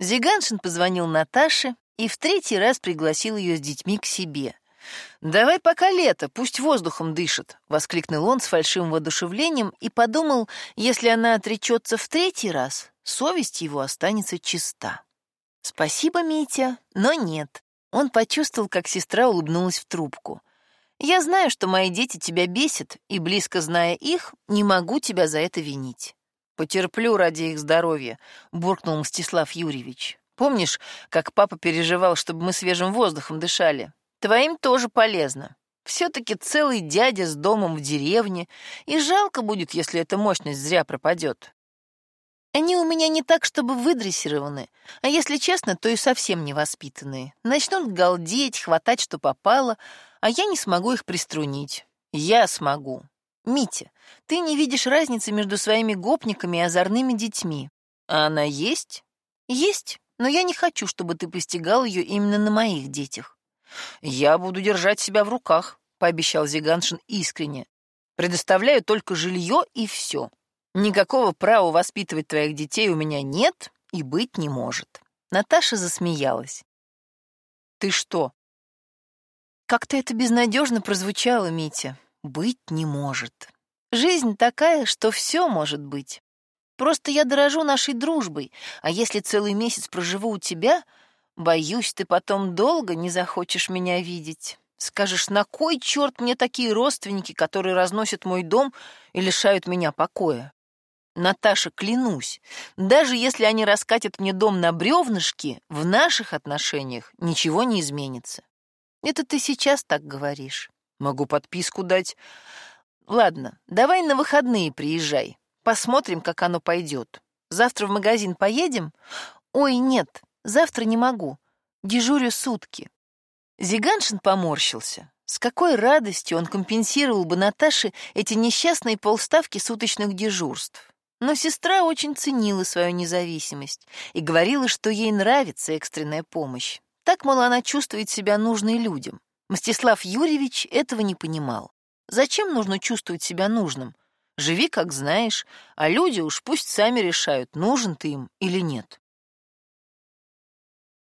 Зиганшин позвонил Наташе и в третий раз пригласил ее с детьми к себе. «Давай пока лето, пусть воздухом дышит», — воскликнул он с фальшивым воодушевлением и подумал, если она отречется в третий раз, совесть его останется чиста. «Спасибо, Митя, но нет». Он почувствовал, как сестра улыбнулась в трубку. «Я знаю, что мои дети тебя бесят, и, близко зная их, не могу тебя за это винить». «Потерплю ради их здоровья», — буркнул Мстислав Юрьевич. «Помнишь, как папа переживал, чтобы мы свежим воздухом дышали? Твоим тоже полезно. Все-таки целый дядя с домом в деревне, и жалко будет, если эта мощность зря пропадет. Они у меня не так, чтобы выдрессированы, а если честно, то и совсем не воспитанные. Начнут галдеть, хватать, что попало, а я не смогу их приструнить. Я смогу. Митя, ты не видишь разницы между своими гопниками и озорными детьми. А она есть? Есть, но я не хочу, чтобы ты постигал ее именно на моих детях. «Я буду держать себя в руках», — пообещал Зиганшин искренне. «Предоставляю только жилье и все. Никакого права воспитывать твоих детей у меня нет и быть не может». Наташа засмеялась. «Ты что?» Как-то это безнадежно прозвучало, Митя. «Быть не может. Жизнь такая, что все может быть. Просто я дорожу нашей дружбой, а если целый месяц проживу у тебя, Боюсь, ты потом долго не захочешь меня видеть. Скажешь, на кой черт мне такие родственники, которые разносят мой дом и лишают меня покоя? Наташа, клянусь, даже если они раскатят мне дом на бревнышки, в наших отношениях ничего не изменится. Это ты сейчас так говоришь. Могу подписку дать. Ладно, давай на выходные приезжай. Посмотрим, как оно пойдет. Завтра в магазин поедем? Ой, нет, Завтра не могу. Дежурю сутки». Зиганшин поморщился. С какой радостью он компенсировал бы Наташе эти несчастные полставки суточных дежурств. Но сестра очень ценила свою независимость и говорила, что ей нравится экстренная помощь. Так, мол, она чувствует себя нужной людям. Мстислав Юрьевич этого не понимал. Зачем нужно чувствовать себя нужным? Живи, как знаешь, а люди уж пусть сами решают, нужен ты им или нет.